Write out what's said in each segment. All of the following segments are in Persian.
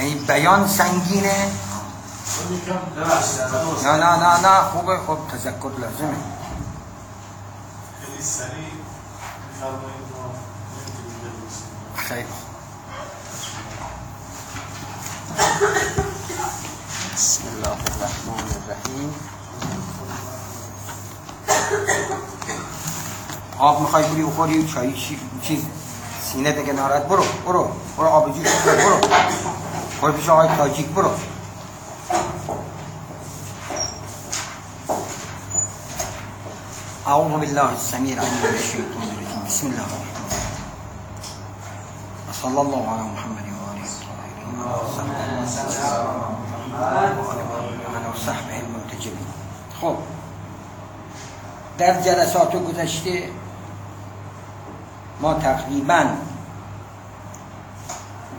یعنی بیان سنگینه؟ نه نه نه نه خوبه خوب تذکر لازمه. خیلی بسم الله الرحمن الرحیم. آب می‌خوای بری بخوری؟ چای چی چیز سینه دیگه ناراحت؟ برو برو برو آب جوش برو. برو پیش آقای تاجیک برو أعوذ بالله السميع العليم من الشيطان الرجيم بسم الله الرحمن الرحيم وصلى الله على محمد وآله الطاهرين وعلى وصحبه المنتجبين خب در جلسات گذشته ما تقریبا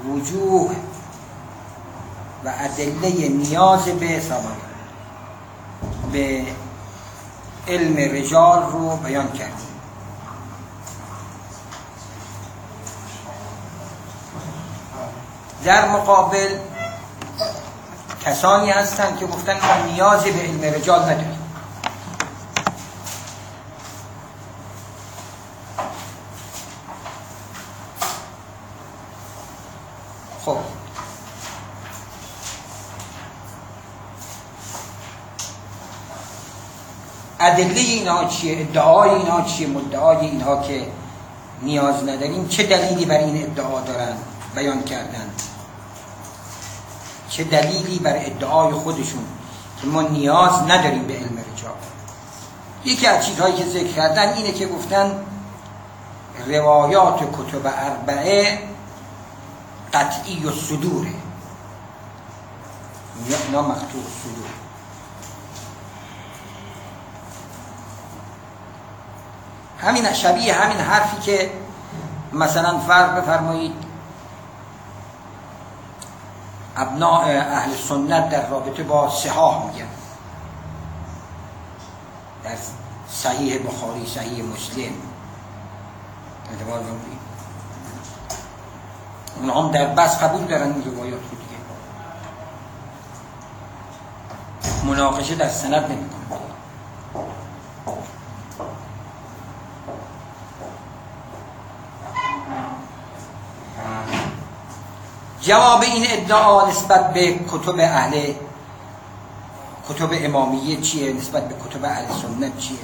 وجوه و ادله نیاز به سوال به علم رجال رو بیان کردیم. در مقابل کسانی هستند که گفتن ما نیازی به علم رجال نداریم خب ادله اینها چیه؟ ادعای اینها چیه؟ مدعای اینها که نیاز نداریم. چه دلیلی بر این ادعا دارن؟ بیان کردن چه دلیلی بر ادعای خودشون که ما نیاز نداریم به علم رجال یکی از چیزهایی که ذکر کردن اینه که گفتن روایات کتب اربعه قطعی و صدوره یا مقطوع صدور همین شبیه همین حرفی که مثلا فرق بفرمایید ابناء اهل سنت در رابطه با صحاح میگن. در صحیح بخاری صحیح مسلم. اعتبار اونها هم در بس قبول دارن این روایات رو دیگه. مناقشه در سند نمی‌کنن. جواب این ادعا نسبت به کتب اهل کتب امامیه چیه؟ نسبت به کتب اهل سنت چیه؟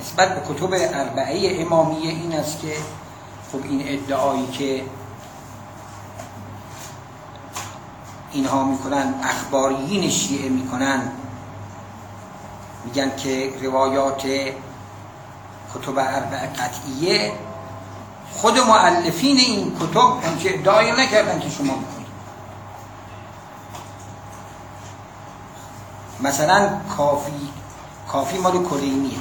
نسبت به کتب اربعه امامیه این است که خب این ادعایی که اینها می‌کنن اخباریین شیعه می‌کنن. میگن که روایات کتب اربعه قطعیه. خود معلفین این کتب همچه ادعایی نکردن که شما می‌کنید مثلا کافی کافی مال کلینیه.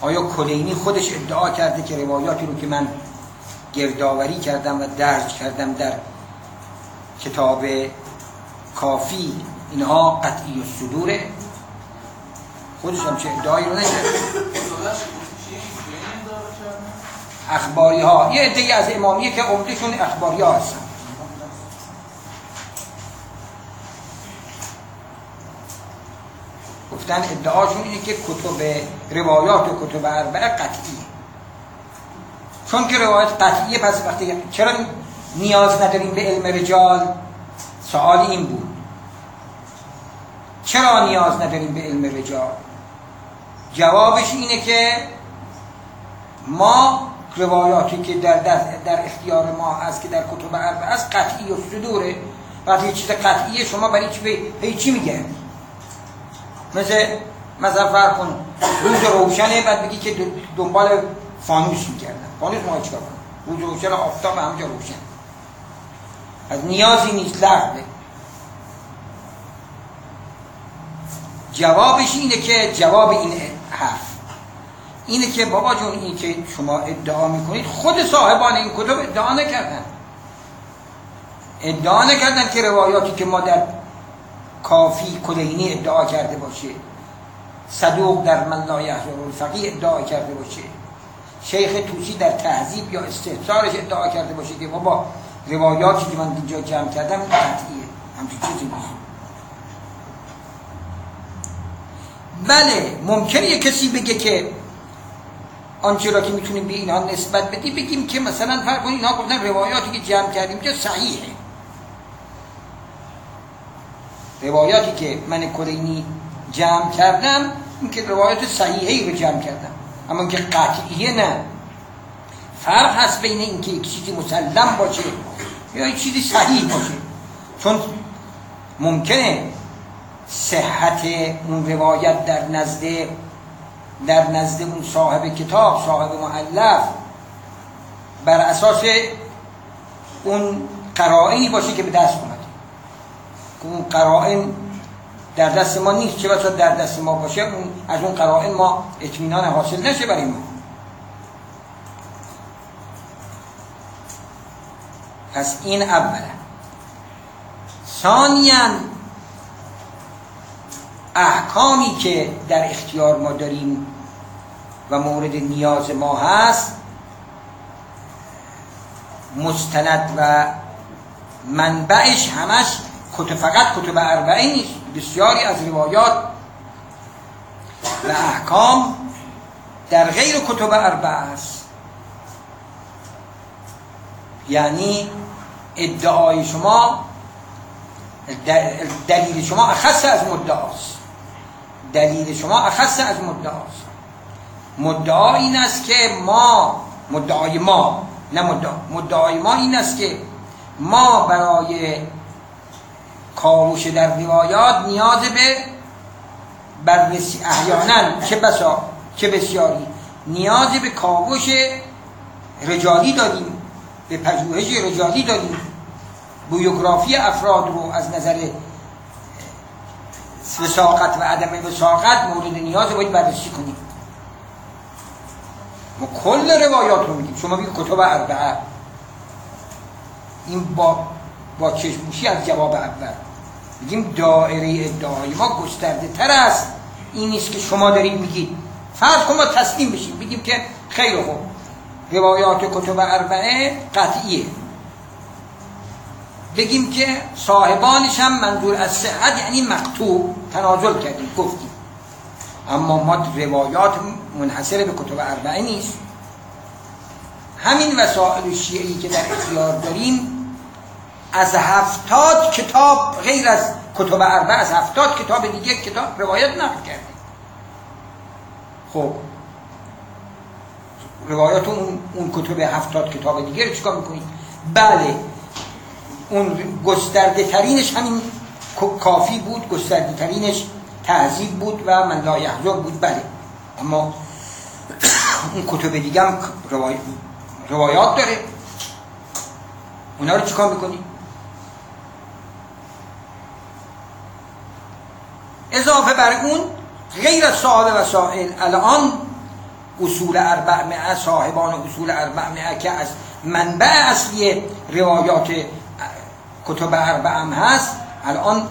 آیا کلینی خودش ادعا کرده که روایاتی رو که من گردآوری کردم و درج کردم در کتاب کافی اینها قطعی و صدوره خودش هم چه ادعایی رو نکرده. اخباری ها یه عده از امامیه که عمدهشون اخباری ها هستن. گفتن ادعاشون اینه که کتب روایات و کتب اربعه قطعیه. چون که روایت قطعیه پس وقتی چرا نیاز نداریم به علم رجال؟ سوال این بود. چرا نیاز نداریم به علم رجال؟ جوابش اینه که ما روایاتی که در, در, اختیار ما هست که در کتب اربعه است قطعی و صدوره. وقتی چیز قطعیه شما برای چی چی میگه مثل مثلا فرق کن روز روشنه بعد بگی که دنبال فانوس می‌کردن فانوس ما چیکار کنم روز روشن آفتاب همجا روشن. از نیازی نیست لغوه جوابش اینه که جواب این حرف. اینه که بابا جون این که شما ادعا می‌کنید خود صاحبان این کتب ادعا نکردن. ادعا نکردن که روایاتی که ما در کافی کلینی ادعا کرده باشه. صدوق در من لا یحضر الفقیه ادعا کرده باشه. شیخ توسی در تهذیب یا استحصارش ادعا کرده باشه که بابا روایاتی که من اینجا جمع کردم قطعیه. همچون چیزی نیست. بله ممکنه کسی بگه که آنچه را که می‌تونیم به اینها نسبت بدیم بگیم که مثلا فرق کنید اینها گفتن روایاتی که جمع کردیم که صحیحه. روایاتی که من کلینی جمع کردم این که روایات صحیحه رو جمع کردم. اما که قطعیه نه. فرق هست بین اینکه یک چیزی مسلم باشه یا یک چیزی صحیح باشه. چون ممکنه صحت اون روایت در نزد در نزد اون صاحب کتاب صاحب معلف بر اساس اون قرائنی باشه که به دست اومده. اون قرائن در دست ما نیست. چه بسا در دست ما باشه؟ اون از اون قرائن ما اطمینان حاصل نشه برای ما. پس این اولا. ثانیا احکامی که در اختیار ما داریم و مورد نیاز ما هست مستند و منبعش همش کتب فقط کتب اربعه نیست بسیاری از روایات و احکام در غیر کتب اربعه است. یعنی ادعای شما دلیل شما اخص از مدعاست. دلیل شما اخص از مدعاست. مدعا این است که ما مدعای ما نه مدعا مدعای ما این است که ما برای کاوش در روایات نیاز به بررسی احیانا چه بسا چه بسیاری نیاز به کاوش رجالی داریم به پژوهش رجالی داریم. بیوگرافی افراد رو از نظر وساقت و عدم وساقت مورد نیاز باید بررسی کنیم. ما کل روایات رو میگیم شما بگید کتب اربعه. این با با چشموشی از جواب اول. میگیم دائره ادعای ما گسترده تر است. این نیست که شما دارید میگید. فرض کن ما تسلیم بشیم. بگیم که خیلی خوب. روایات کتب اربعه قطعیه. بگیم که صاحبانش هم منظور از صحت یعنی مقتوب تنازل کردیم گفتیم. اما ما روایات منحصر به کتب اربعه نیست. همین وسائل شیعی که در اختیار داریم از هفتاد کتاب غیر از کتب اربعه از هفتاد کتاب دیگه کتاب روایت نقل کردیم. خب. روایات اون, اون کتب هفتاد کتاب دیگه رو چیکار می‌کنید بله. اون گسترده ترینش همین کافی بود. گسترده ترینش تعذیب بود و من لا بود بله. اما اون کتب دیگه هم روایات داره. اونا رو چیکار می‌کنی؟ اضافه بر اون غیر از صاحب وسائل الان اصول اربع صاحبان اصول اربع که از منبع اصلی روایات کتب اربع هم هست الان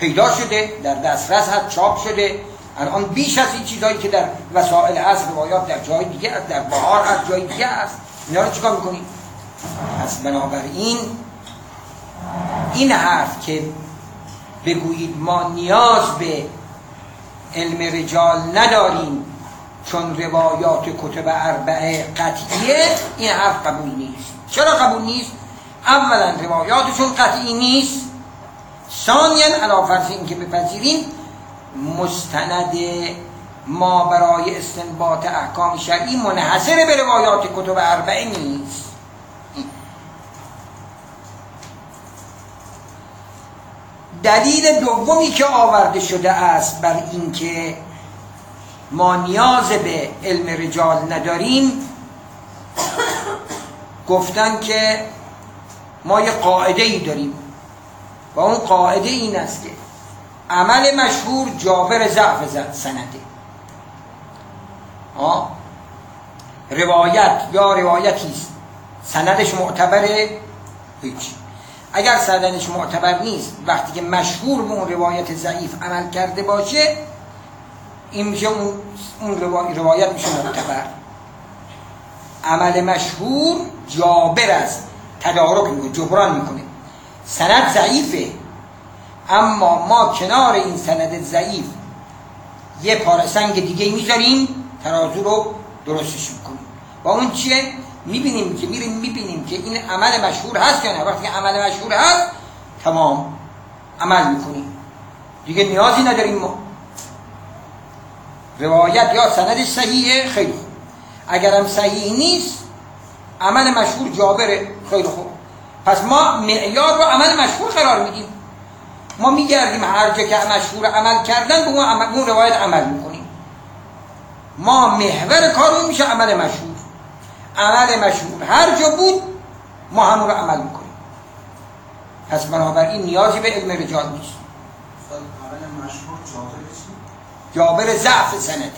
پیدا شده در دسترس هست چاپ شده. الان بیش از این چیزهایی که در وسائل هست روایات در جای دیگه هست در بهار هست جای دیگه هست اینا رو چیکار می‌کنیم؟ پس بنابراین این حرف که بگویید ما نیاز به علم رجال نداریم چون روایات کتب اربعه قطعیه این حرف قبول نیست. چرا قبول نیست؟ اولا روایاتشون قطعی نیست. ثانیا علا فرض این که بپذیریم مستند ما برای استنباط احکام شرعی منحصر به روایات کتب اربعه نیست. دلیل دومی که آورده شده است بر اینکه ما نیاز به علم رجال نداریم گفتن که ما یه قاعده ای داریم. و اون قاعده این است که عمل مشهور جابر ضعف سنده. آه؟ روایت یا روایتی است. سندش معتبره؟ هیچ. اگر سندش معتبر نیست وقتی که مشهور به اون روایت ضعیف عمل کرده باشه این میشه اون روایت میشه معتبر. عمل مشهور جابر است تدارک می‌کنه جبران می‌کنه. سند ضعیفه. اما ما کنار این سند ضعیف یه پاره سنگ دیگه می‌ذاریم ترازو رو درستش می‌کنیم. با اون چیه؟ می‌بینیم که میریم می‌بینیم که این عمل مشهور هست یا نه. وقتی عمل مشهور هست تمام عمل می‌کنیم. دیگه نیازی نداریم ما. روایت یا سندش صحیحه خیلی اگرم صحیح نیست عمل مشهور جابره. خیلی خوب. پس ما معیار رو عمل مشهور قرار میدیم. ما میگردیم هر جا که مشهور عمل کردن به اون, روایت عمل می‌کنیم. ما محور کارمون میشه عمل مشهور. عمل مشهور هر جا بود ما همون رو عمل می‌کنیم. پس بنابراین نیازی به علم رجال نیست. عمل مشهور جابر ضعف سندی.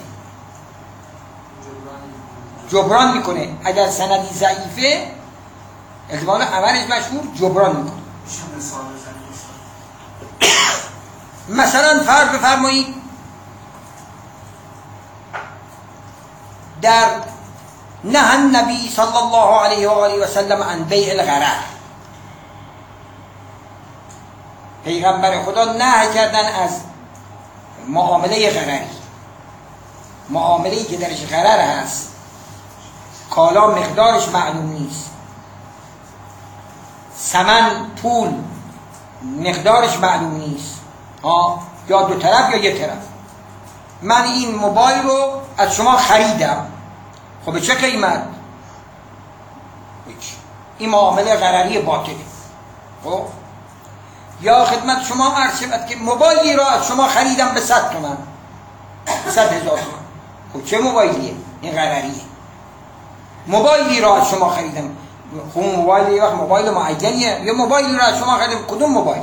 جبران جبران می‌کنه. اگر سندی ضعیفه احتمال عملش مشهور جبران می‌کنه مثلا فرض بفرمایید در نه النبی صلی الله علیه و آله و سلم عن بیع الغرر. پیغمبر خدا نه کردن از معامله غرری. معامله که درش غرر هست کالا مقدارش معلوم نیست. سمن پول مقدارش معلوم نیست. ها؟ یا دو طرف یا یک طرف. من این موبایل رو از شما خریدم. خب به چه قیمت. این معامله غرری باطله. خب؟ یا خدمت شما عرض شود که موبایلی را از شما خریدم به صد تومن. صد هزار تومن. خب چه موبایلیه؟ این غرریه. موبایلی را از شما خریدم. خب موبایل یه وقت موبایل معینیه یه موبایلی را از شما خریدم کدوم موبایل؟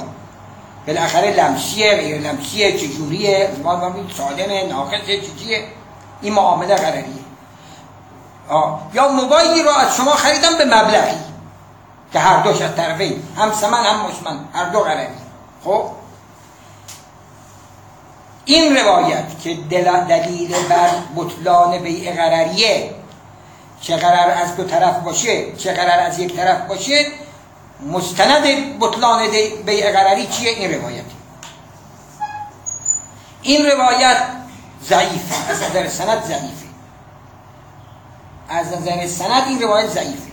بالاخره لمسیه غیر لمسیه چجوریه ما سالمه ناقصه چجیه این معامله آه. یا موبایلی را از شما خریدم به مبلغی که هر دوش از طرفین هم سمن هم مشمن. هر دو غرری خب؟ این روایت که دل- دلیل بر بطلان بیع غرریه چه قرار از دو طرف باشه چه قرار از یک طرف باشه مستند بطلان بیع غرری چیه؟ این روایت. این روایت ضعیفه از نظر سند ضعیفه. از نظر سند این روایت ضعیفه.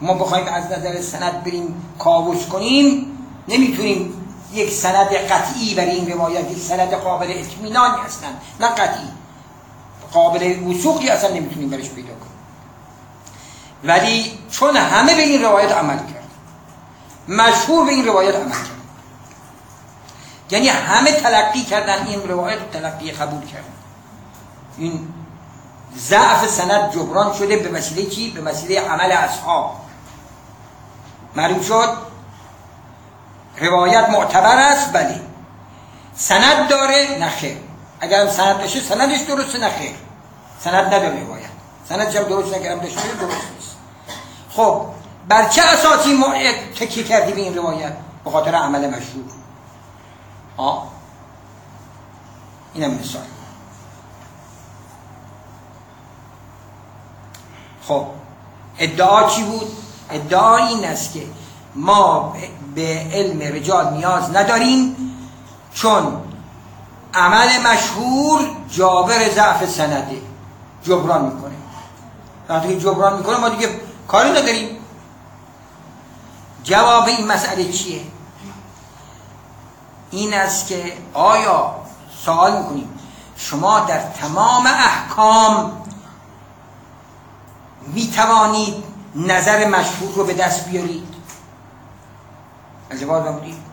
ما بخوایم از نظر سند بریم کاوش کنیم نمی‌تونیم یک سند قطعی برای این روایت سند قابل اطمینانی هستن. نه قطعی. قابل وثوقی اصلا نمی‌تونیم برش پیدا کنیم. ولی چون همه به این روایت عمل کرد مشهور به این روایت عمل کرد. یعنی همه تلقی کردن این روایت رو تلقی قبول کردن. این ضعف سند جبران شده به وسیله چی؟ به وسیله عمل اصحاب. معلوم شد؟ روایت معتبر است بله. سند داره نه خیر اگر سند داشته سندش درسته نه خیر سند نداره روایت سند هم درست نگرم داشته درست نیست. خب بر چه اساسی ما تکیه کردی به این روایت؟ به خاطر عمل مشهور. ها اینم مثال. خب ادعا چی بود؟ ادعا این است که ما به علم رجال نیاز نداریم چون عمل مشهور جابر ضعف سنده جبران می‌کنه. وقتی جبران می‌کنه ما دیگه کاری نداریم. جواب این مسئله چیه؟ این است که آیا سوال می‌کنیم شما در تمام احکام می توانید نظر مشهور رو به دست بیارید؟ از جواب بودید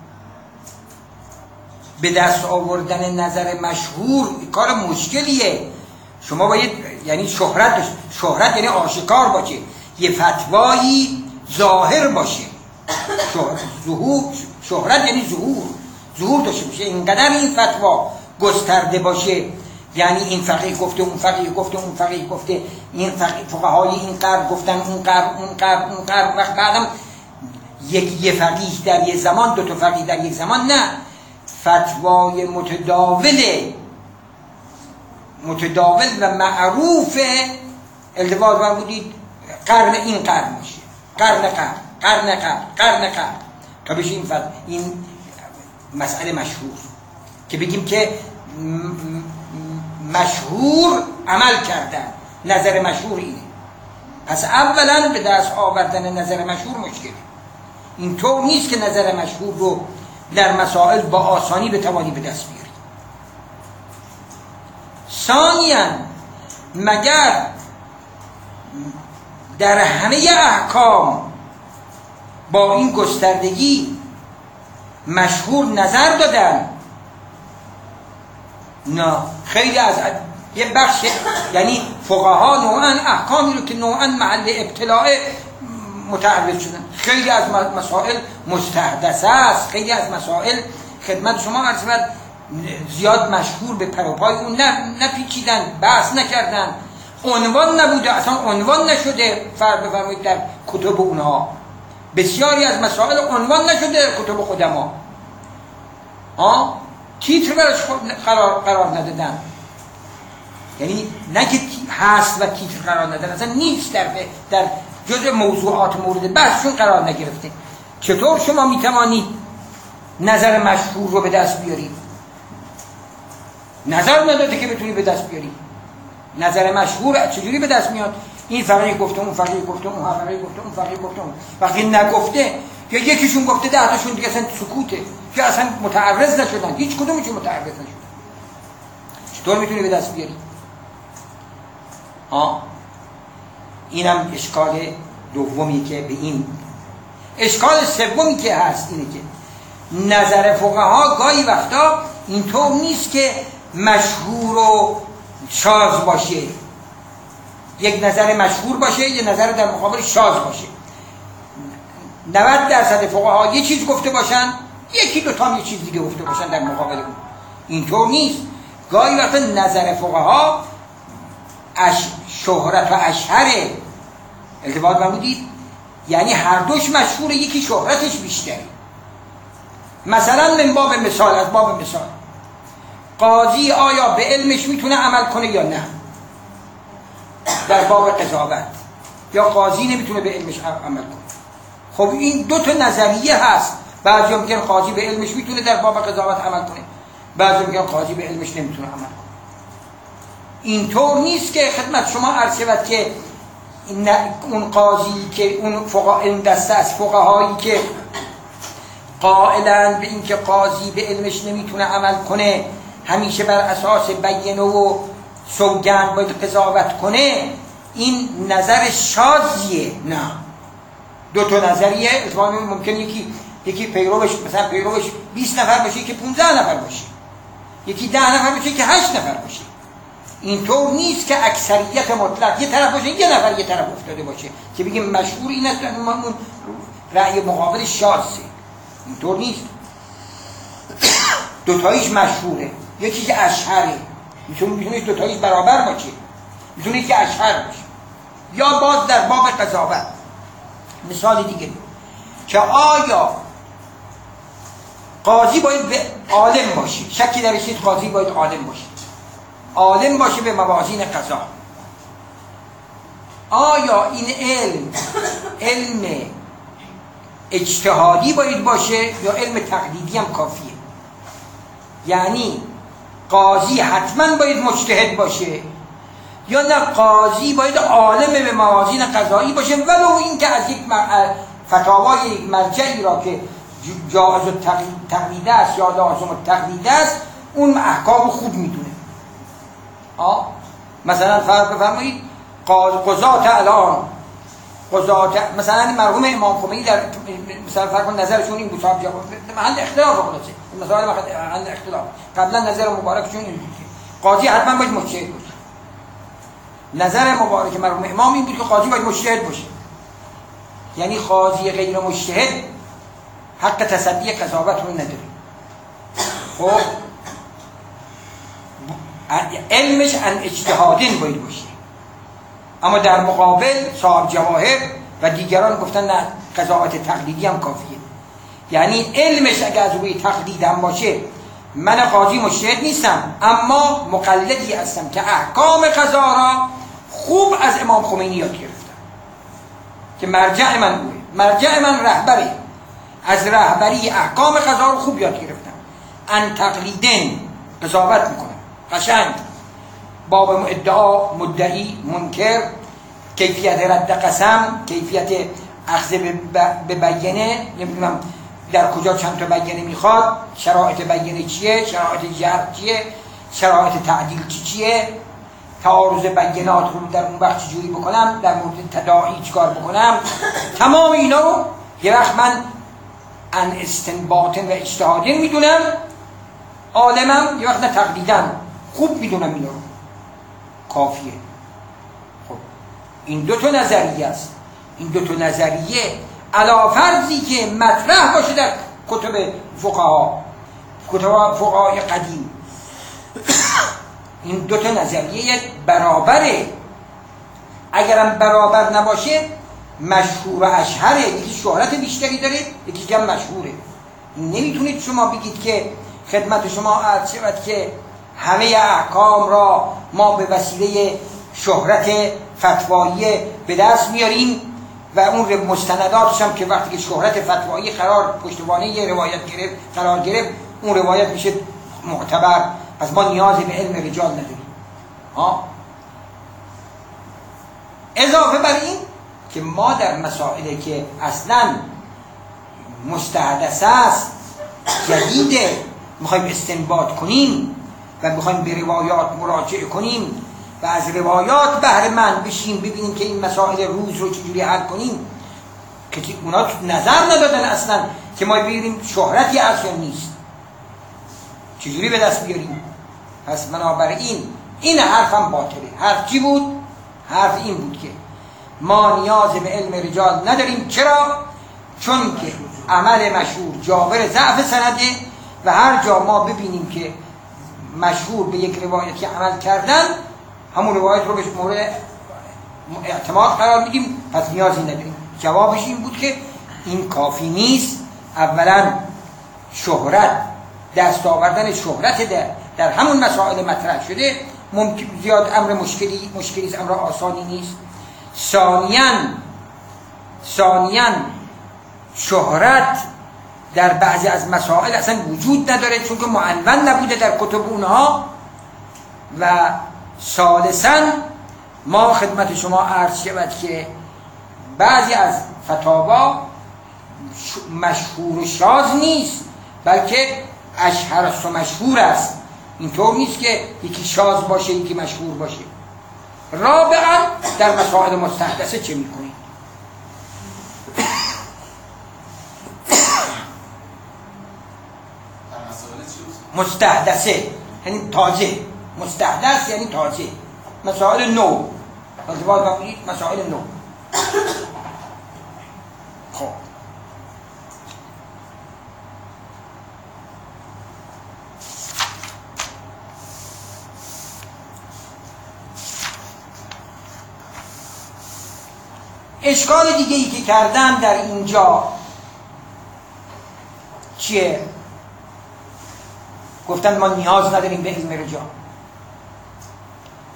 به دست آوردن نظر مشهور کار مشکلیه. شما باید یعنی شهرت. شهرت یعنی آشکار باشه. یه فتوایی ظاهر باشه. ظهور شهرت یعنی ظهور. ظهور داشته باشه. اینقدر این فتوا گسترده باشه. یعنی این فقیه گفته اون فقیه گفته اون فقیه گفته. این فقیه فقهای این قرن گفتن اون قرن اون قرن اون قرن وقت بعدم یک یه فقیه در یه زمان دو تا فقیه در یک زمان نه. فتوای متداول متداول و معروف التباس بودید قرن این قرن باشه قرن قرن قرن قبل قرن قبل تا بشه این, فض... این مسئله مشهور. که بگیم که مشهور عمل کردن نظر مشهور اینه. پس اولا به دست آوردن نظر مشهور مشکل اینطور نیست که نظر مشهور رو در مسائل با آسانی بتوانی به دست بیاری. ثانیا مگر در همه احکام با این گستردگی مشهور نظر دادن؟ نه خیلی از یه بخش یعنی فقها نوعا احکامی رو که نوعا محل ابتلاع متعرض شدن. خیلی از مسائل مستحدثه است. خیلی از مسائل خدمت شما عرض زیاد مشهور به پروپای اون نپیچیدن بحث نکردن. عنوان نبوده اصلا عنوان نشده. فرق بفرمایید در کتب اونها. بسیاری از مسائل عنوان نشده در کتب خودما. ها؟ تیتر براش قرار, قرار ندادن. یعنی نه که هست و تیتر قرار ندادن اصلا نیست در در جزء موضوعات مورد بحثشون قرار نگرفته چطور شما می‌توانید نظر مشهور رو به دست بیارید؟ نظر نداده که بتونی به دست بیاری نظر مشهور چجوری به دست میاد؟ این فقیه گفته اون فقیه گفته اون فقیه گفته اون فقیه گفته اون وقتی نگفته یا یکیشون گفته ده تاشون دیگه اصلا سکوته که اصلا متعرض نشدن. هیچ کدومشون متعرض نشدن. چطور می‌تونی به دست بیاری ها اینم اشکال دومی که به این اشکال سومی که هست اینه که نظر فقها گاهی وقتا اینطور نیست که مشهور و شاز باشه. یک نظر مشهور باشه یه نظر در مقابل شاز باشه. 90 درصد فقها یه چیز گفته باشن یکی دو تا یه چیز دیگه گفته باشن در مقابل اون. اینطور نیست. گاهی وقت نظر فقها اش شهرت و اشهره. التباط بودید یعنی هر دوش مشهور یکی شهرتش بیشتره. مثلا من باب مثال از باب مثال. قاضی آیا به علمش می‌تونه عمل کنه یا نه؟ در باب قضاوت. یا قاضی نمی‌تونه به علمش عمل کنه؟ خب این دو تا نظریه هست. بعضی میگن قاضی به علمش می‌تونه در باب قضاوت عمل کنه. بعضی میگن قاضی به علمش نمی‌تونه عمل کنه. اینطور نیست که خدمت شما عرض شود که اون قاضی که اون فقها این دسته از فقهایی که قائلن به اینکه قاضی به علمش نمی‌تونه عمل کنه همیشه بر اساس بینه و سوگند باید قضاوت کنه این نظر شازیه. نه. دو تا نظریه اتفاقا ممکن یکی یکی پیروش مثلا پیروش 20 نفر باشه که 15 نفر باشه. یکی 10 نفر باشه که 8 نفر باشه. اینطور نیست که اکثریت مطلق. یه طرف باشه یه نفر یه طرف افتاده باشه که بگیم مشهور این است اون رأی مقابل شازه اینطور نیست. دوتاییش مشهوره. یکی که اشهره. می‌تونه می‌تونه دوتاییش برابر باشه. می‌تونه که اشهر باشه. یا باز در باب قضاوت. مثال دیگه. که آیا قاضی باید عالم باشه؟ شکی در قاضی باید عالم باشه. عالم باشه به موازین قضا. آیا این علم علم اجتهادی باید باشه یا علم تقلیدی هم کافیه؟ یعنی قاضی حتما باید مجتهد باشه یا نه قاضی باید عالم به موازین قضایی باشه ولو اینکه از یک فتاوای مرجعی را که جایز تقلید است یا لازم تقلید است اون احکام خوب می‌دونه. آه. مثلا فرق بفرمایید قضات الان قضات مثلا مرحوم امام خمینی در مثلا فرق نظرشون این بود جواب. محل اختلاف خلاصه مثلا محل اختلاف. قبلا نظر مبارکشون این بود قاضی حتما باید مجتهد باشه. نظر مبارک مرحوم امام این بود که قاضی باید مجتهد باشه. یعنی قاضی غیر مجتهد حق تصدی قضاوت رو نداره. خب؟ علمش ان اجتهادین باید باشه. اما در مقابل صاحب جواهر و دیگران گفتن نه قضاوت تقلیدی هم کافیه. یعنی علمش اگر از روی تقلید هم باشه من قاضی مجتهد نیستم اما مقلدی هستم که احکام قضا را خوب از امام خمینی یاد گرفتم. که مرجع من بوده. مرجع من رهبره. از رهبری احکام قضا رو خوب یاد گرفتم. ان تقلیدن قضاوت می‌کنم. قشنگ. باب ادعا مدعی منکر کیفیت رد قسم کیفیت اخذ به بیانه نمی‌دونم در کجا چند تا بیانه می‌خواد شرایط بیانه چیه شرایط جرد چیه شرایط تعدیل چی چیه تعارض بیانات رو در اون وقت جوری بکنم در مورد تداعی چیکار بکنم. تمام اینا رو یه وقت من ان استنباطن و اجتهادین می‌دونم عالمم یه وقت نه خوب می‌دونم اینا. رو کافیه. خب این دو تا نظریه است. این دو تا نظریه علا فرضی که مطرح باشه در کتب فقها. کتب فقهای قدیم. این دو تا نظریه برابره. اگرم برابر نباشه مشهور و اشهره. یکی شهرت بیشتری داره یکی کم مشهوره. نمی‌تونید شما بگید که خدمت شما عرض شود که همه احکام را ما به وسیله شهرت فتوایی به دست میاریم و اون مستنداتش هم که وقتی که شهرت فتوایی قرار پشتوانه روایت گرفت قرار گرفت اون روایت میشه معتبر. از ما نیازی به علم رجال نداریم. ها؟ اضافه بر این که ما در مسائلی که اصلا مستحدث است جدیده می‌خوایم استنباط کنیم و می‌خوایم به روایات مراجعه کنیم و از روایات بهره من بشیم ببینیم که این مسائل روز رو چجوری حل کنیم. که اونا نظر ندادن اصلا که ما ببینیم شهرتی اصلا نیست. چجوری به دست بیاریم؟ پس بنابراین این حرفم باطله. حرف چی بود؟ حرف این بود که ما نیاز به علم رجال نداریم. چرا؟ چون که عمل مشهور جابر ضعف سنده و هر جا ما ببینیم که مشهور به یک روایتی عمل کردن همون روایت رو به مورد اعتماد قرار میدیم. پس نیازی نداریم. جوابش این بود که این کافی نیست. اولا شهرت دست آوردن شهرت در, در همون مسائل مطرح شده. ممکن زیاد امر مشکلی مشکلی امر آسانی نیست. ثانیا ثانیا شهرت در بعضی از مسائل اصلا وجود نداره چون که معنون نبوده در کتب اونها. و ثالثا ما خدمت شما عرض شود که بعضی از فتاوا مشهور و شاز نیست بلکه اشهر و مشهور است. اینطور نیست که یکی شاز باشه یکی مشهور باشه. رابعا در مسائل مستحدثه چه می‌کنید مستحدثه. یعنی تازه. مستحدث یعنی تازه. مسائل نو. مسائل نو. خب. اشکال دیگه ای که کردم در اینجا چیه؟ گفتن ما نیاز نداریم به علم رجال.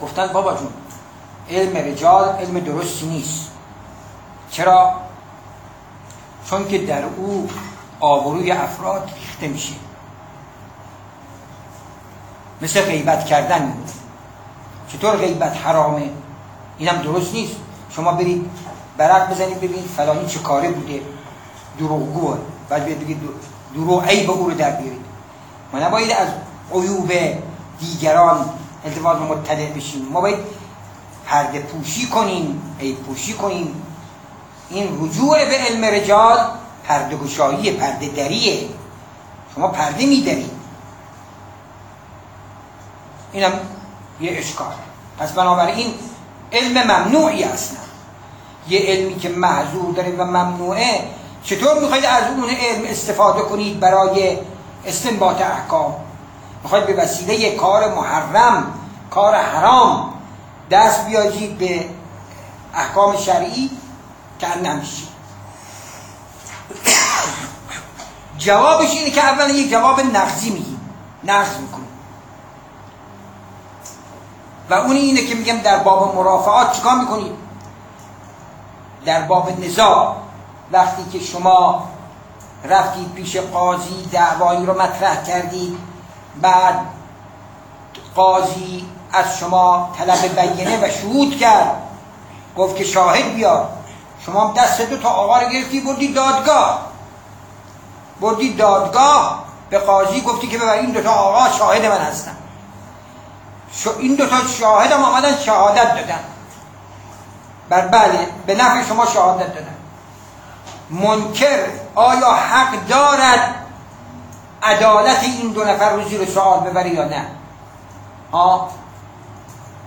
گفتن بابا جون علم رجال علم درستی نیست. چرا؟ چون که در او آبروی افراد ریخته میشه. مثل غیبت کردن. بود چطور غیبت حرامه؟ اینم درست نیست. شما برید برق بزنید ببینید فلانی چه کاره بوده. دروغگوه. بعد بگید دروغ عیب او رو در بیارید. ما نباید از عیوب دیگران التفات مطلع بشیم. ما باید پرده پوشی کنیم عیب پوشی کنیم. این رجوع به علم رجال پرده گشایی پرده دریه. شما پرده میدارید. اینم یه اشکال. پس بنابراین علم ممنوعی اصلا یه علمی که محضور داره و ممنوعه چطور می‌خواید از اون علم استفاده کنید برای استنباط احکام. می‌خواید به وسیله کار محرم کار حرام دست بیاجید به احکام شرعی که نمیشه جوابش اینه که اول یک جواب نقضی میگیم. نقض می‌کنیم. و اون اینه که میگم در باب مرافعات چیکار می‌کنید در باب نزاع. وقتی که شما رفتید پیش قاضی دعوایی رو مطرح کردید بعد قاضی از شما طلب بیینه و شهود کرد. گفت که شاهد بیار شما دست دو تا آقا رو گرفتی بردی دادگاه. بردی دادگاه به قاضی گفتی که ببر این دوتا آقا شاهد من هستن. این دوتا شاهد هم آمدن شهادت دادن. بر بله به نفع شما شهادت دادن. منکر آیا حق دارد عدالت این دو نفر رو زیر سوال ببره یا نه؟ ها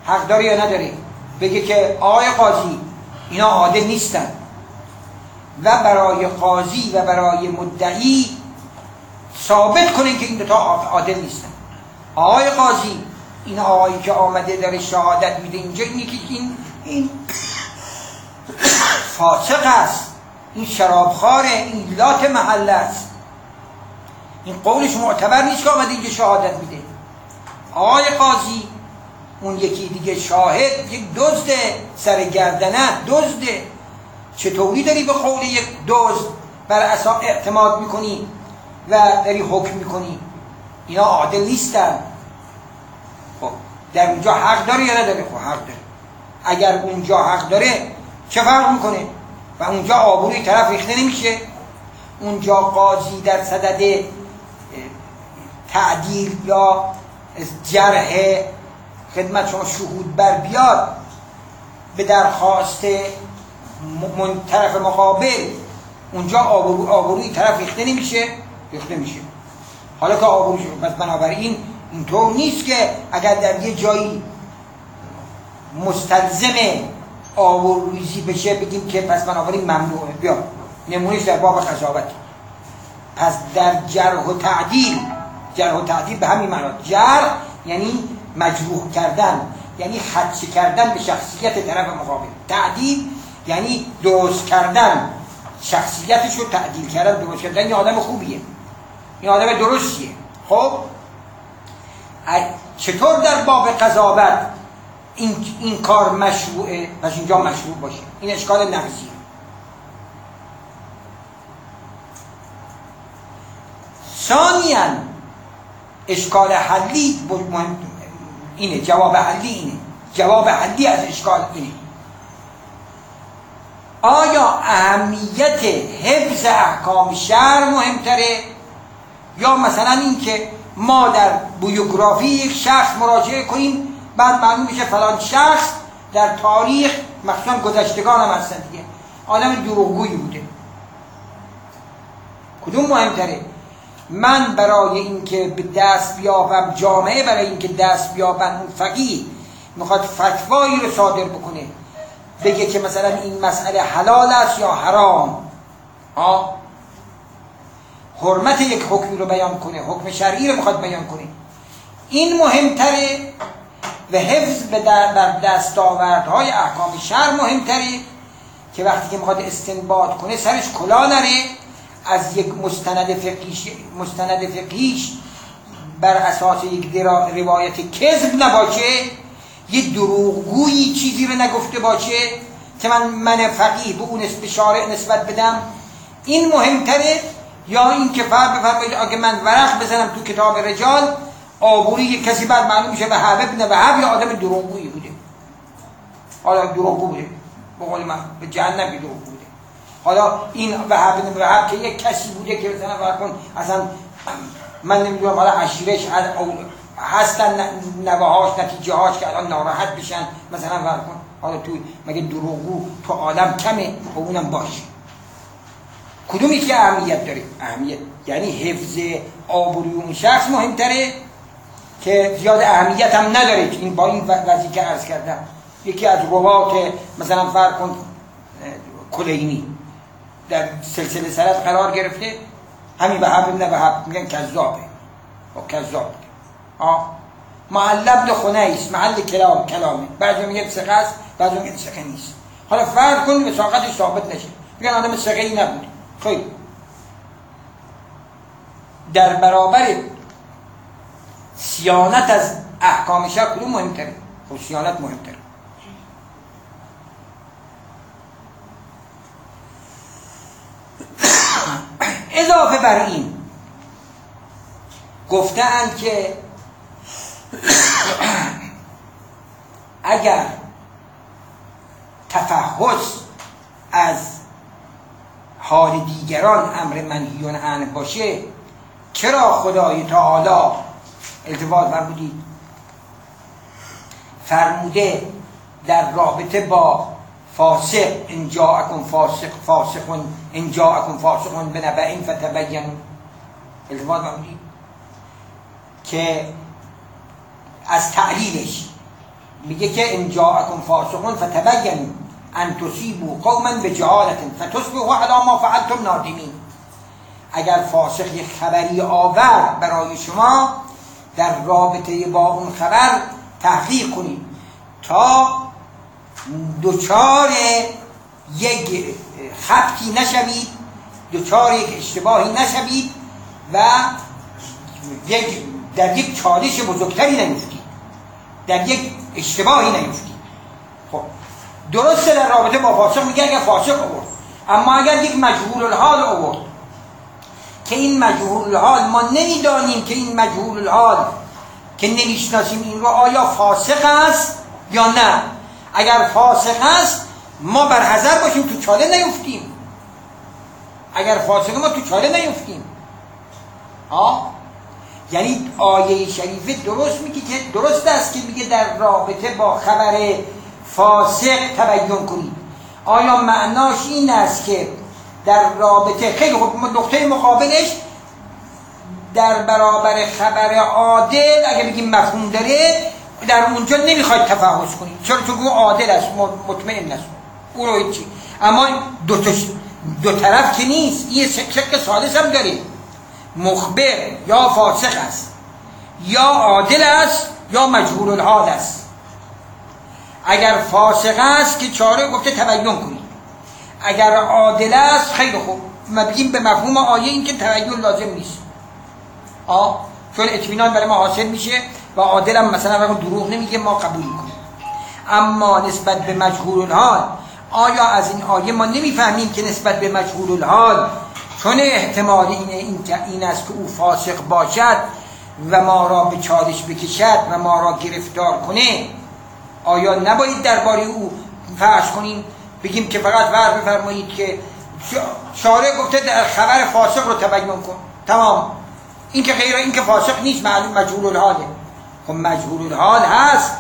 حق داری یا نداری؟ بگه که آقای قاضی اینا عادل نیستن. و برای قاضی و برای مدعی ثابت کنین که این دوتا عادل نیستن. آقای قاضی این آقایی که آمده داره شهادت میده اینجا اینه که این این فاسق است. این شرابخاره این لات محله است. این قولش معتبر نیست که آمده اینجا شهادت میده. آقای قاضی اون یکی دیگه شاهد یک دزد سر گردنه دزده چطوری داری به قول یک دزد؟ بر اساس اعتماد می‌کنی و داری حکم می‌کنی. اینا عادل نیستن. خب در اونجا حق داره یا نداره؟ خب حق داره. اگر اونجا حق داره چه فرق می‌کنه؟ و اونجا آبروی طرف ریخته نمیشه. اونجا قاضی در صدد تعدیل یا جرح خدمت شما شهود بر بیاد به درخواست من طرف مقابل اونجا آبرو آبروی طرف ریخته نمیشه. ریخته میشه. حالا که آبروی پس بنابراین اینطور نیست که اگر در یه جایی مستلزم آبروریزی بشه بگیم که پس بنابراین ممنوعه. بیا نمونهش در باب قضاوت. پس در جرح و تعدیل جرح و تعدیل به همین معنا جرح یعنی مجروح کردن یعنی خدشه کردن به شخصیت طرف مقابل. تعدیل یعنی درست کردن. شخصیتش رو تعدیل کردن درست کردن یه آدم خوبیه. این آدم درستیه. خب؟ چطور در باب قضاوت؟ این, این کار مشروعه پس اینجا مشروع باشه. این اشکال نقضیه. ثانیا اشکال حلی اینه. جواب حلی اینه. جواب حلی از اشکال اینه. آیا اهمیت حفظ احکام شهر مهمتره؟ یا مثلا اینکه ما در بیوگرافی یک شخص مراجعه کنیم بعد معلوم میشه فلان شخص در تاریخ مخصوصا گذشتگان هم هستن دیگه. آدم دروغگویی بوده. کدوم مهمتره؟ من برای اینکه به دست بیابم جامعه برای اینکه دست بیابم اون فقیه می‌خواد فتوایی رو صادر بکنه. بگه که مثلا این مسئله حلال است یا حرام. ها حرمت یک حکمی رو بیان کنه حکم شرعی رو می‌خواد بیان کنه. این مهمتره و حفظ به بر دستاوردهای احکام شهر مهمتره که وقتی که می‌خواد استنباط کنه سرش کلا نره. از یک مستند فقیش مستند فقیش بر اساس یک روایت کذب نباشه یه دروغگویی چیزی رو نگفته باشه که من من فقیه به اون به نسبت بدم. این مهمتره. یا این که فرق بفرمایید اگه من ورق بزنم تو کتاب رجال آبوری کسی بعد معلوم میشه به حبه بنه و حب یا آدم دروغگویی بوده. حالا دروغگو بوده. به قول من به جهنم دروغ بوده. حالا این وهب بن وهب که یک کسی بوده که مثلا فرض اصلا من نمی‌دونم حالا عشیرش هستن نواهاش نتیجه هاش که الان ناراحت بشن مثلا فرض حالا تو مگه دروغگو تو عالم کمه؟ خب اونم باشه. کدومی که اهمیت داره؟ اهمیت یعنی حفظ آبروی اون شخص مهمتره؟ که زیاد اهمیت هم نداره این با این وضعی که عرض کردم. یکی از روات مثلا فرق کن کلینی. در سلسله سرت قرار گرفته. همین به حب نه به حب میگن کذابه. و خب کذاب. آه معلب خونه است محل کلام کلامه بعضی میگن سقه است بعضی میگن سقه نیست. حالا فرض کنید به ساقتش ثابت نشه. میگن آدم سقه ای نبود. خیلی. در برابر سیانت از احکام شرع کدوم مهمتره؟ خب سیانت مهمتره. اضافه بر این گفتند که اگر تفحص از حال دیگران امر منهی عنه باشه چرا خدای تعالی التفات فرمودید. فرموده در رابطه با فاسق ان جاءکم فاسق فاسقون ان جاءکم فاسقون بنبئین فتبینوا التفات فرمودید. که از تعلیلش میگه که ان جاءکم فاسقون فتبینوا ان تصیبوا قوما بجهالت فتصبحوا على ما فعلتم نادمین. اگر فاسق یک خبری آور برای شما در رابطه با اون خبر تحقیق کنید تا دچار یک خطی نشوید دچار یک اشتباهی نشوید و یک در یک چالش بزرگتری نیفتید در یک اشتباهی نیفتید خب درسته در رابطه با فاسق میگه اگر فاسق آورد اما اگر یک مجهول الحال آورد که این مجهول الحال ما نمی‌دانیم که این مجهول الحال که نمی‌شناسیم این رو آیا فاسق است یا نه. اگر فاسق است ما بر حذر باشیم تو چاله نیفتیم. اگر فاسق ما تو چاله نیفتیم. آه؟ یعنی آیه شریفه درست میگه که درست است که میگه در رابطه با خبر فاسق تبین کنید. آیا معناش این است که در رابطه خیلی خوب نقطه مقابلش در برابر خبر عادل اگه بگیم مفهوم داره در اونجا نمی‌خواید تفحص کنید. چرا؟ چون عادل است مطمئن است او رو چی اما دو, دو طرف که نیست یه شک سالس هم داره مخبر یا فاسق است یا عادل است یا مجهول الحال است. اگر فاسق است که چاره گفته تبین کنید. اگر عادل است خیلی خوب. ما بگیم به مفهوم آیه این که تبین لازم نیست. آه چون اطمینان برای ما حاصل میشه و عادل هم مثلا دروغ نمیگه ما قبول کنیم اما نسبت به مجهول الحال آیا از این آیه ما نمی‌فهمیم که نسبت به مجهول الحال چون احتمال این, این است که او فاسق باشد و ما را به چالش بکشد و ما را گرفتار کنه آیا نباید درباره او فرض کنیم؟ بگیم که فقط ور بفرمایید که شارع گفته در خبر فاسق رو تبین کن. تمام. این که غیر این که فاسق نیست معلوم مجهول الحاله. خب مجهول الحال هست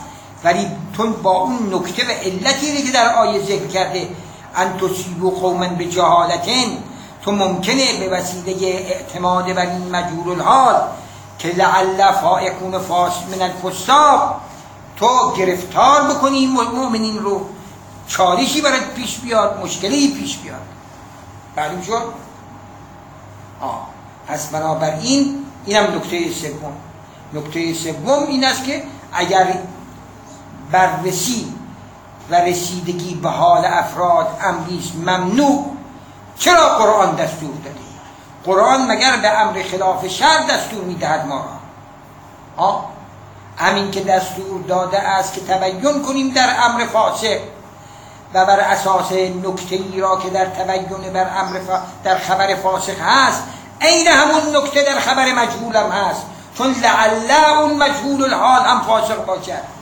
ولی تو با اون نکته و علتی که در آیه ذکر کرده ان تصیبو قوما به جهالتن تو ممکنه به وسیله اعتماد بر این مجهول الحال که لعل فائکون فاس من الفساق تو گرفتار بکنی مؤمنین رو. چالشی برای پیش بیاد مشکلی پیش بیاد. معلوم شد؟ آه. پس بنابراین اینم نکته سوم. نکته سوم این است که اگر بررسی و رسیدگی به حال افراد امریست ممنوع. چرا قرآن دستور داده؟ قرآن مگر به امر خلاف شر دستور می‌دهد ما را؟ همین که دستور داده است که تبین کنیم در امر فاسق. و بر اساس نکته ای را که در تبین بر امر در خبر فاسق هست عین همون نکته در خبر مجهول هم هست چون لعله اون مجهول الحال هم فاسق باشد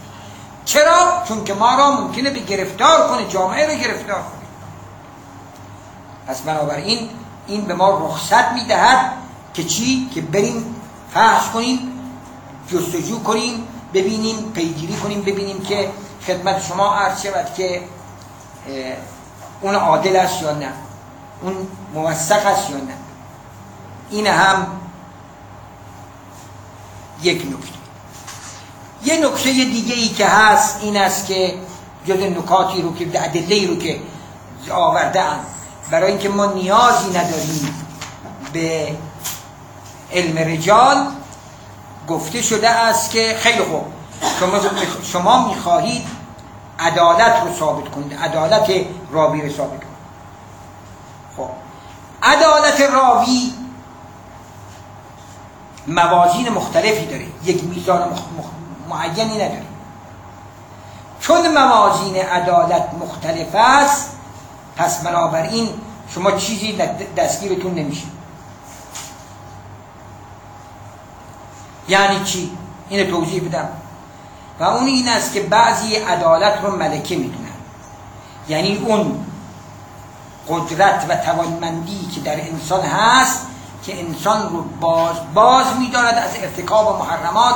چرا؟ چون که ما را ممکنه به گرفتار کنه جامعه رو گرفتار کنه پس بنابراین این به ما رخصت می‌دهد که چی؟ که بریم فحص کنیم جستجو کنیم ببینیم پیگیری کنیم ببینیم که خدمت شما عرض شود که اون عادل است یا نه؟ اون موثق است یا نه؟ این هم یک نکته. یه نکته دیگه ای که هست این است که جز نکاتی رو که ادله رو که آورده برای اینکه ما نیازی نداریم به علم رجال گفته شده است که خیلی خوب. شما, شما می‌خواهید عدالت رو ثابت کنید. عدالت راوی رو ثابت کنید. خب. عدالت راوی موازین مختلفی داره. یک میزان مخ... مخ... معینی نداره. چون موازین عدالت مختلف است پس بنابراین شما چیزی دستگیرتون نمیشه. یعنی چی؟ اینو توضیح بدم. و اون این است که بعضی عدالت رو ملکه می‌دونن. یعنی اون قدرت و توانمندی که در انسان هست که انسان رو باز باز میدارد از ارتکاب محرمات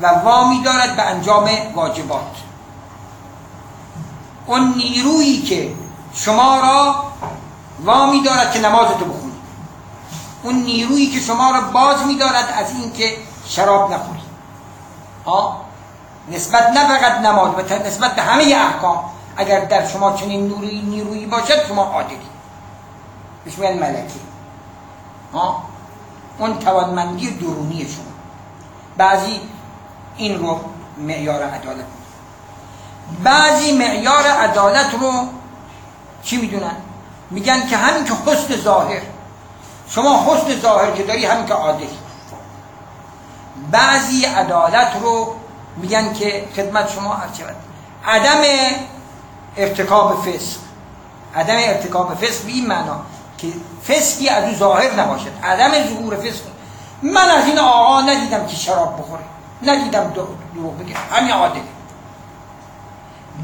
و وا میدارد به انجام واجبات. اون نیرویی که شما را وا میدارد که نمازتو بخونید اون نیرویی که شما را باز میدارد از اینکه شراب نخورید ها نسبت نه فقط نماز و نسبت به همه احکام. اگر در شما چنین نوری نیرویی باشد شما عادلی بسم ملکی. ها؟ اون توانمندی درونی شما. بعضی این رو معیار عدالت بعضی معیار عدالت رو چی می‌دونن؟ میگن که همین که حسن ظاهر. شما حسن ظاهر که داری همین که عادل بعضی عدالت رو میگن که خدمت شما هر عدم ارتکاب فسق. عدم ارتکاب فسق به این معنا که فسقی از او ظاهر نباشد. عدم ظهور فسق. من از این آقا ندیدم که شراب بخوره. ندیدم دروغ بگه. همین عادله.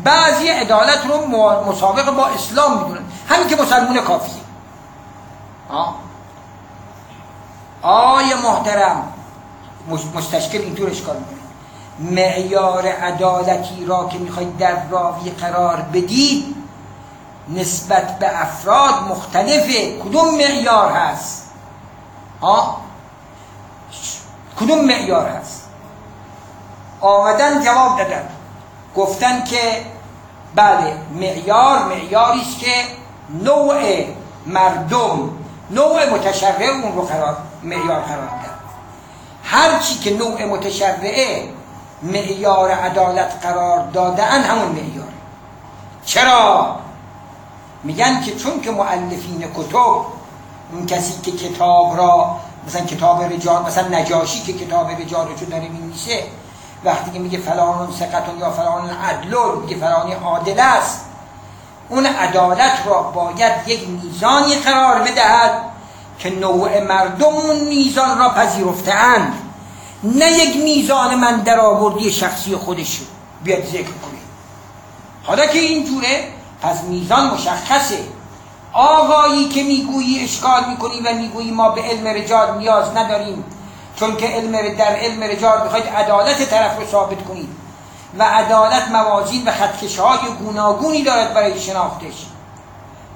بعضی عدالت رو مسابقه با اسلام می‌دونن. همین که مسلمون کافیه. آه. آیا محترم مستشکل اینطور اشکال می‌کنه. معیار عدالتی را که می‌خواید در راوی قرار بدید نسبت به افراد مختلفه کدوم معیار هست؟ ها کدوم معیار هست؟ آمدن جواب دادن. گفتن که بله معیار معیاری است که نوع مردم نوع متشرع اون رو قرار معیار قرار داد. هر چی که نوع متشرعه معیار عدالت قرار دادن همون معیار. چرا؟ میگن که چون که مؤلفین کتب اون کسی که کتاب را مثلا کتاب رجال مثلا نجاشی که کتاب رجال رو داره میمیسه وقتی که میگه فلان سقطون یا فلان عدلون میگه فلانی عادل است اون عدالت را باید یک میزانی قرار بدهد که نوع مردم اون میزان را پذیرفتهاند. نه یک میزان من در آوردی شخصی خودش بیاد ذکر کنه. حالا که اینجوره پس میزان مشخصه. آقایی که می‌گویی اشکال می‌کنی و می‌گویی ما به علم رجال نیاز نداریم چون که علم در علم رجال می‌خواید عدالت طرف رو ثابت کنید و عدالت موازین و خطکش های گوناگونی دارد برای شناختش.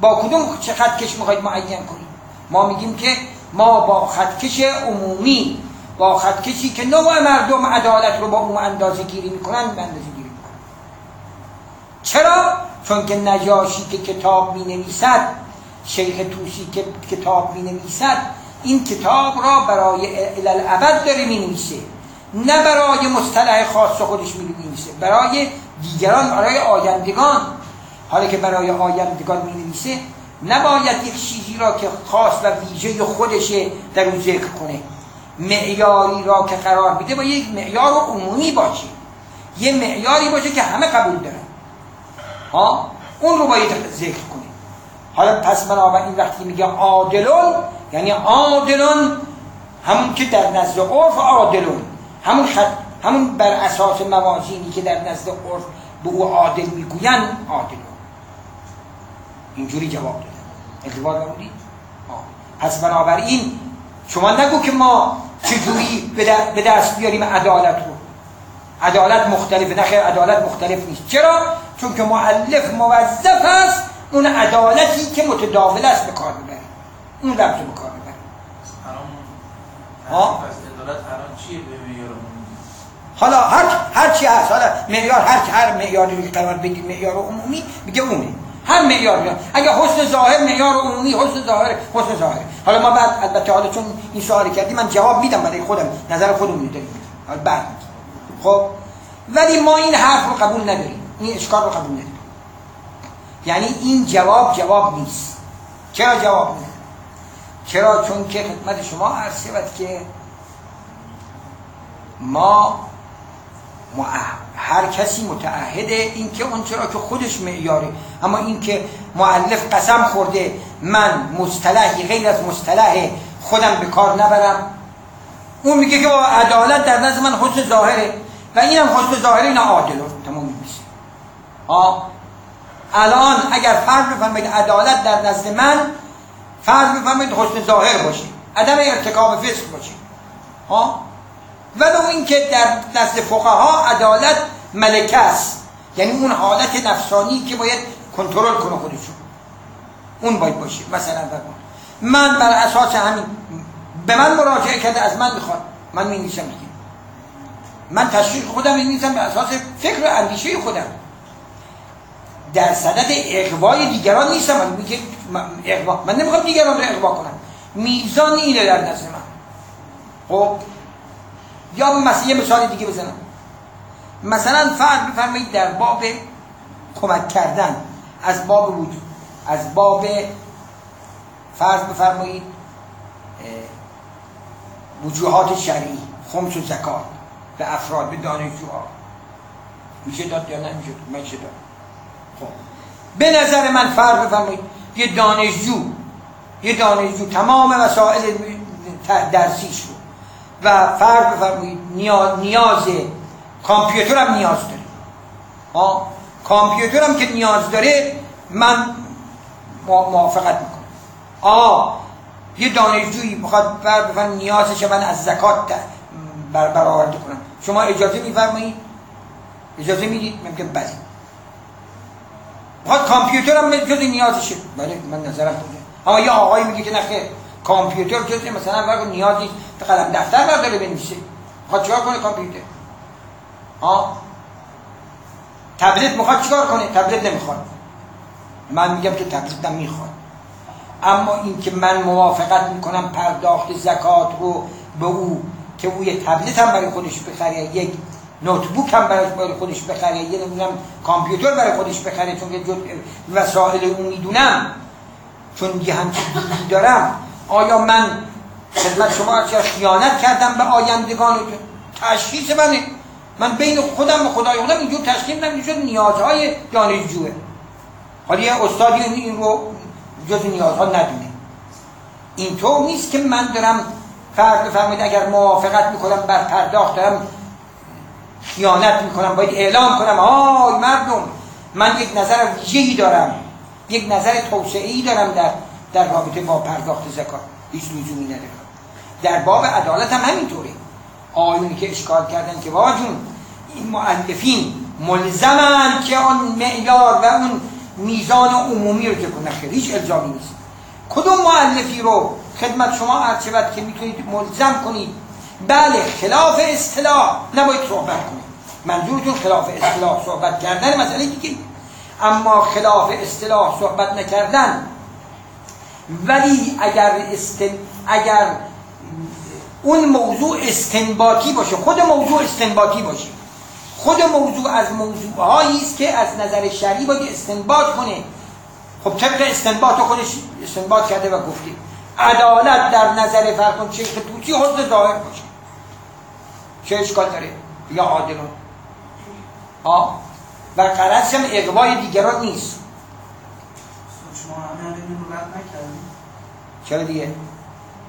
با کدوم خطکش می‌خواید معین کنید؟ ما میگیم که ما با خطکش عمومی با خطکشی که نوع مردم عدالت رو با اون اندازه گیری می‌کنن به اندازه گیری می‌کنن. چرا؟ چون که نجاشی که کتاب می نویسد شیخ توسی که کتاب می نویسد این کتاب را برای الالعبد داره می نویسه نه برای مصطلح خاص خودش می نویسه برای دیگران برای آیندگان. حالا که برای آیندگان می نویسه نباید یک چیزی را که خاص و ویژه خودشه در اون ذکر کنه. معیاری را که قرار میده با یک معیار عمومی باشه. یه معیاری باشه که همه قبول دارن. ها؟ اون رو باید ذکر کنیم. حالا پس بنابراین وقتی میگه عادلون یعنی عادلون همون که در نزد عرف عادلون. همون خط همون بر اساس موازینی که در نزد عرف به او عادل می‌گوین عادلون. اینجوری جواب دادن. اعتبار نبودید پس بنابراین شما نگو که ما چجوری به دست بیاریم عدالت رو؟ عدالت مختلف نخیر عدالت مختلف نیست. چرا؟ چون که معلف موظف است اون عدالتی که متداول است به کار ببره اون لفظ به کار ببره ها؟ چیه حالا هر هر چی هست حالا معیار هر هر معیاری که قرار بدیم معیار عمومی میگه اونه. هم معیار اگه حسن ظاهر معیار عمومی حسن ظاهر حسن ظاهر. حالا ما بعد البته حالا چون این سوالی کردی من جواب میدم برای خودم. نظر خودم میدم حالا بعد. خب؟ ولی ما این حرف رو قبول نداریم. این اشکال رو قبول نداریم. یعنی این جواب جواب نیست. چرا جواب نیست چرا؟ چون که خدمت شما عرض شود که ما هر کسی متعهده این که اون چرا که خودش معیاره. اما این که معلف قسم خورده من مصطلحی غیر از مصطلح خودم به کار نبرم. اون میگه که با عدالت در نظر من حسن ظاهره. و این هم حسن ظاهره اینا عادل تمام میشه آه الان اگر فرض بفرمایید عدالت در نزد من فرض بفرمایید حسن ظاهر باشه. عدم ارتکاب فسق باشه. ها ولو اینکه در نزد فقها عدالت ملکه است. یعنی اون حالت نفسانی که باید کنترل کنه خودشون. اون باید باشه. مثلا بگم من بر اساس همین به من مراجعه کرده از من می‌خواد. من می دیگه. من تشریح خودم می به اساس فکر و اندیشه خودم. در صدد اقوای دیگران نیستم. من میگه اقوا من نمی‌خوام دیگران رو اقوا کنم. میزان اینه در نظر من. خب؟ یا مثلا یه مثال دیگه بزنم. مثلا فرض بفرمایید در باب کمک کردن. از باب وجود از باب فرض بفرمایید وجوهات شرعی خمس و زکات به افراد به دانشجوها. میشه داد یا نمیشه؟ میشه داد. خب. به نظر من فرق بفرمایید یه دانشجو یه دانشجو تمام وسایل درسیش رو و فرق بفرمایید نیاز, نیاز کامپیوتر هم نیاز داره. آه کامپیوتر هم که نیاز داره من موافقت می‌کنم. آه یه دانشجویی می‌خواد بر بفرم نیازش من از زکات بر برآورده کنم. شما اجازه میفرمایید اجازه می‌دید؟ میگم بله. می‌خواد کامپیوتر هم جز نیازشه. بله من نظرم بوده اما یه آقایی میگه که نخیر کامپیوتر جز مثلا برای نیازی به قلم دفتر برداره بنویسه. می‌خواد چیکار کنه کامپیوتر؟ ها تبلت می‌خواد چیکار کنه؟ تبلت نمی‌خواد. من میگم که تبلت نمی‌خواد. اما اینکه من موافقت می‌کنم پرداخت زکات رو به او که او یه تبلت هم برای خودش بخره یک نوتبوک هم برای خودش بخره یه نمی‌دونم کامپیوتر برای خودش بخره چون که وسایل اون می‌دونم چون یه همچین دارم. آیا من خدمت شما خیانت کردم به آیندگان تشخیص منه. من بین خودم و خدای خودم اینجور تشخیص نمیشه نیازهای دانشجوه. حالا یه استادی این رو جز نیازها ندونه. اینطور نیست که من دارم فرق بفرمایید اگر موافقت می‌کنم بر پرداخت دارم خیانت می‌کنم باید اعلام کنم. آی مردم من یک نظر ویژه‌ای دارم. یک نظر توسعه‌ای دارم در در رابطه با پرداخت زکات. هیچ لزومی نداره در باب عدالت هم همینطوره. آیونی که اشکال کردن که واجون این مؤلفین ملزمن که آن معیار و اون میزان عمومی رو که کنه هیچ الزامی نیست. کدوم معلفی رو خدمت شما عرض که می‌تونید ملزم کنید؟ بله خلاف اصطلاح نباید صحبت کنید. منظورتون خلاف اصطلاح صحبت کردن مسئله دیگه اما خلاف اصطلاح صحبت نکردن ولی اگر استن... اگر اون موضوع استنباطی باشه. خود موضوع استنباطی باشه. خود موضوع از موضوع است که از نظر شرعی باید استنباط کنه. خب طبق استنباط خودش استنباط کرده و گفته. عدالت در نظر فرقون شیخ توتی حضر ظاهر باشه. چه اشکال داره؟ یا عادلون آه و قرص هم اقوای دیگران نیست. شما همه نکردیم چرا دیگه؟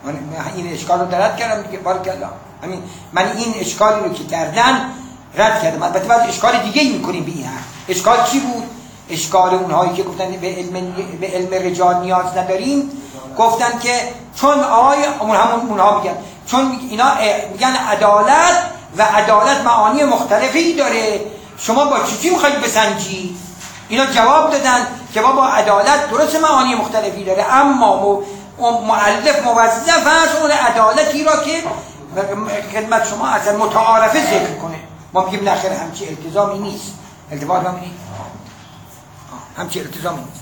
من این اشکال رو درد کردم دیگه بارک الله همین من این اشکالی رو که کردن رد کردم. البته بعد اشکال دیگه ای می‌کنیم به این اشکال کی بود؟ اشکال اونهایی که گفتن به علم, به علم رجال نیاز نداریم. گفتن که چون آقای اون همون اونها میگن. چون اینا میگن عدالت و عدالت معانی مختلفی داره. شما با چی چی می‌خواید بسنجی؟ اینا جواب دادن که با عدالت درست معانی مختلفی داره. اما معلف موظف هست اون عدالتی را که خدمت شما اصلا متعارفه ذکر کنه. ما میگیم نخیر همچی التزامی نیست. التباط هم نیست همچی التزامی نیست.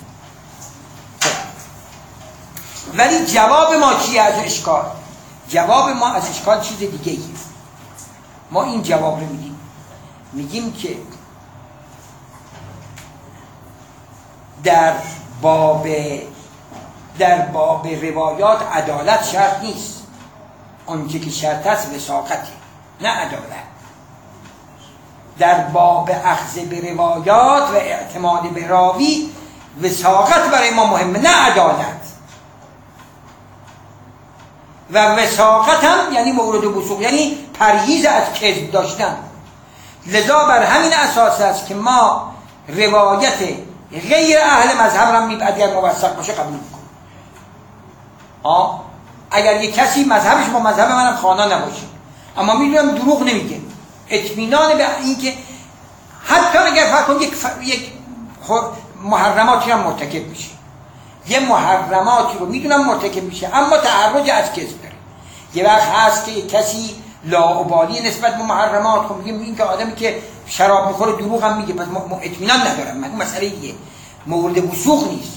ولی جواب ما چیه از اشکال؟ جواب ما از اشکال چیز دیگه ای ما این جواب رو میدیم. میگیم که در باب در باب روایات عدالت شرط نیست. آنچه که شرط است وساقته نه عدالت. در باب اخذ به روایات و اعتماد به راوی وساقت برای ما مهمه نه عدالت. و وساقت هم یعنی مورد وسوق یعنی پرهیز از کذب داشتن. لذا بر همین اساس است که ما روایت غیر اهل مذهب را اگر موثق باشه قبول می‌کنیم. آه اگر یک کسی مذهبش با مذهب منم خوانا نباشه. اما می‌دونم دروغ نمیگه. اطمینان به اینکه حتی اگر فرض کن یک, ف... یک محرماتی هم مرتکب میشه. یه محرماتی رو می‌دونم مرتکب میشه اما تحرج از کذب داره. یه وقت هست که کسی لاعبالی نسبت به محرمات خب میگیم این که آدمی که شراب می‌خوره دروغ هم میگه. پس اطمینان ندارم. من مسئله یه؟ مورد وسوخ نیست.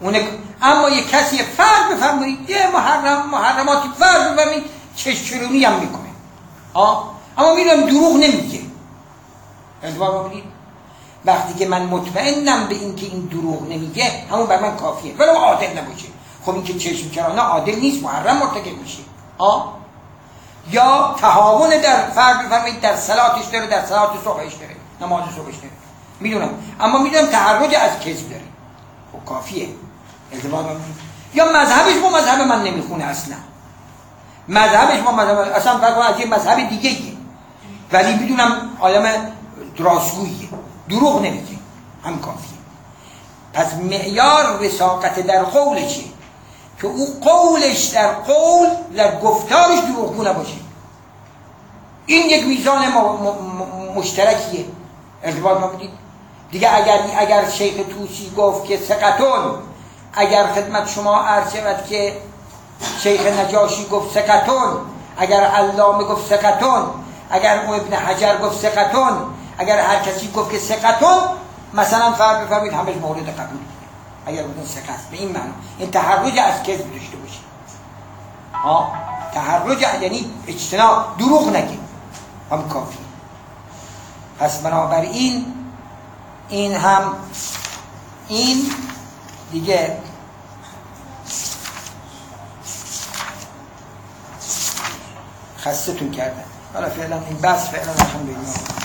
اون اما یه کسی فرض بفرمایید یه محرم محرماتی فرض بفرمایید چشچرونی هم می‌کنه. آه؟ اما می‌دونم دروغ نمیگه. ازبار وقتی که من مطمئنم به اینکه این دروغ نمیگه همون بر من کافیه. ولی عادل نباشه. خب این که چشم چرانه عادل نیست محرم مرتکب میشه. آه؟ یا تهاون در فرق بفرمایید در صلاتش داره در صلات صبحش داره نماز صبحش داره. می‌دونم. اما می‌دونم تحرج از کذب داره. خب کافیه. ازدواج یا مذهبش با مذهب من نمی‌خونه اصلا. مذهبش با مذهب اصلا فرق از یه مذهب دیگه ایه. ولی می‌دونم آدم راستگوییه. دروغ نمیگه. هم کافیه. پس معیار وساقت در قولشه که او قولش در قول در گفتارش دروغگو نباشه. این یک میزان مشترکیه. ارتباط ما بدید دیگه اگر اگر شیخ توسی گفت که سقطون اگر خدمت شما عرض شود که شیخ نجاشی گفت سقطون اگر علامه گفت سقطون اگر ابن حجر گفت سقطون اگر هر کسی گفت که سقطون مثلا فرق بفهمید همش مورد قبول اگر بودن سقط به این معنی. این تحرج از کذب داشته باشی ها تحرج یعنی اجتناب. دروغ نگی هم کافی پس بنابراین این هم این دیگه. خستتون کردن. حالا فعلا این بس فعلا الحمدلله